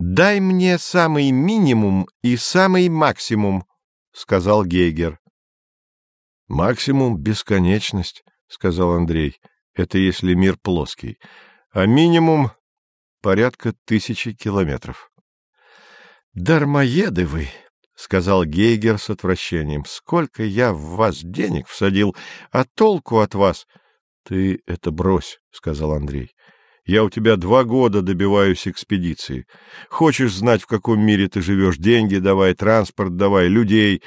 «Дай мне самый минимум и самый максимум», — сказал Гейгер. «Максимум — бесконечность», — сказал Андрей. «Это если мир плоский. А минимум — порядка тысячи километров». «Дармоеды вы», — сказал Гейгер с отвращением. «Сколько я в вас денег всадил, а толку от вас?» «Ты это брось», — сказал Андрей. Я у тебя два года добиваюсь экспедиции. Хочешь знать, в каком мире ты живешь, деньги давай, транспорт давай, людей,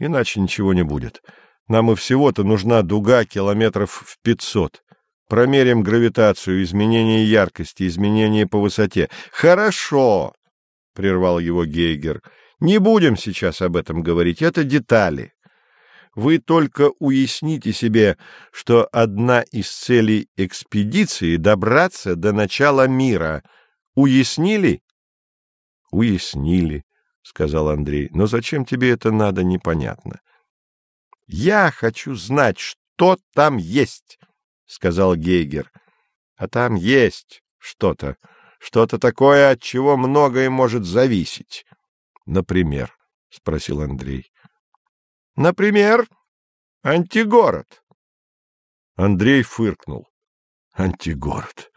иначе ничего не будет. Нам и всего-то нужна дуга километров в пятьсот. Промерим гравитацию, изменение яркости, изменение по высоте. Хорошо, — прервал его Гейгер. Не будем сейчас об этом говорить, это детали. Вы только уясните себе, что одна из целей экспедиции — добраться до начала мира. Уяснили? — Уяснили, — сказал Андрей. — Но зачем тебе это надо, непонятно. — Я хочу знать, что там есть, — сказал Гейгер. — А там есть что-то, что-то такое, от чего многое может зависеть. — Например, — спросил Андрей. Например, антигород. Андрей фыркнул. Антигород.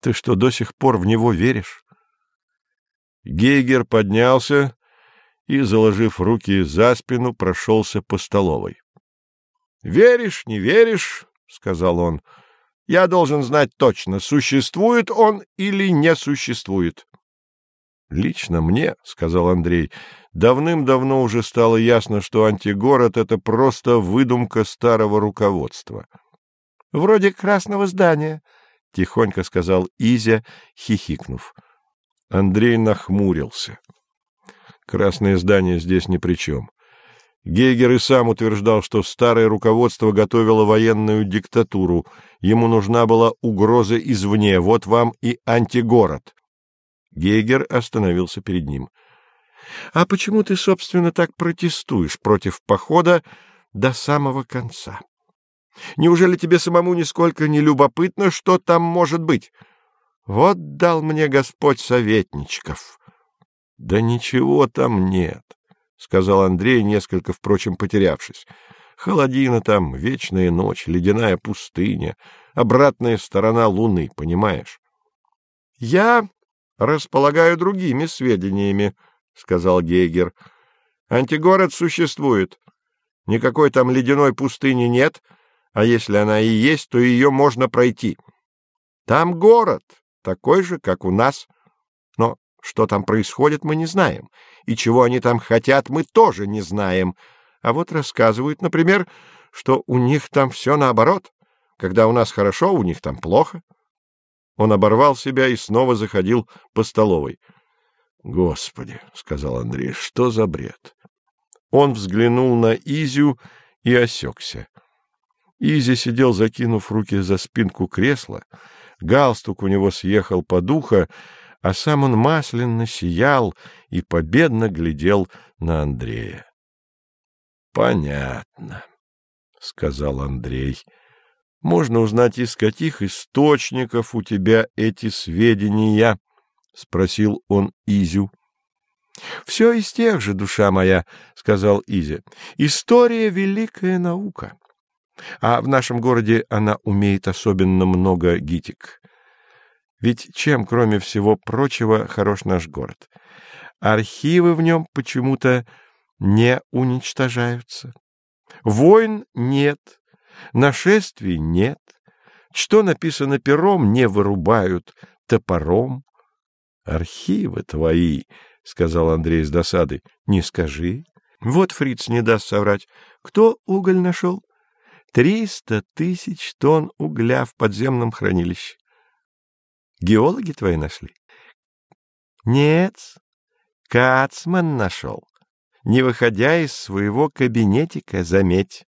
Ты что, до сих пор в него веришь? Гейгер поднялся и, заложив руки за спину, прошелся по столовой. — Веришь, не веришь, — сказал он, — я должен знать точно, существует он или не существует. — Лично мне, — сказал Андрей, Давным-давно уже стало ясно, что антигород — это просто выдумка старого руководства. — Вроде красного здания, — тихонько сказал Изя, хихикнув. Андрей нахмурился. Красное здание здесь ни при чем. Гейгер и сам утверждал, что старое руководство готовило военную диктатуру. Ему нужна была угроза извне. Вот вам и антигород. Гейгер остановился перед ним. — а почему ты, собственно, так протестуешь против похода до самого конца? Неужели тебе самому нисколько не любопытно, что там может быть? Вот дал мне Господь советничков. — Да ничего там нет, — сказал Андрей, несколько, впрочем, потерявшись. Холодина там, вечная ночь, ледяная пустыня, обратная сторона луны, понимаешь? — Я располагаю другими сведениями, — сказал Гейгер. — Антигород существует. Никакой там ледяной пустыни нет, а если она и есть, то ее можно пройти. Там город, такой же, как у нас. Но что там происходит, мы не знаем, и чего они там хотят, мы тоже не знаем. А вот рассказывают, например, что у них там все наоборот. Когда у нас хорошо, у них там плохо. Он оборвал себя и снова заходил по столовой. — Господи, — сказал Андрей, — что за бред? Он взглянул на Изю и осекся. Изи сидел, закинув руки за спинку кресла, галстук у него съехал под ухо, а сам он масляно сиял и победно глядел на Андрея. — Понятно, — сказал Андрей. — Можно узнать, из каких источников у тебя эти сведения? — спросил он Изю. — Все из тех же, душа моя, — сказал Изя. — История — великая наука. А в нашем городе она умеет особенно много гитик. Ведь чем, кроме всего прочего, хорош наш город? Архивы в нем почему-то не уничтожаются. Войн нет, нашествий нет. Что написано пером, не вырубают топором. — Архивы твои, — сказал Андрей с досадой. — Не скажи. Вот фриц не даст соврать. Кто уголь нашел? Триста тысяч тонн угля в подземном хранилище. Геологи твои нашли? Нет, Кацман нашел, не выходя из своего кабинетика, заметь.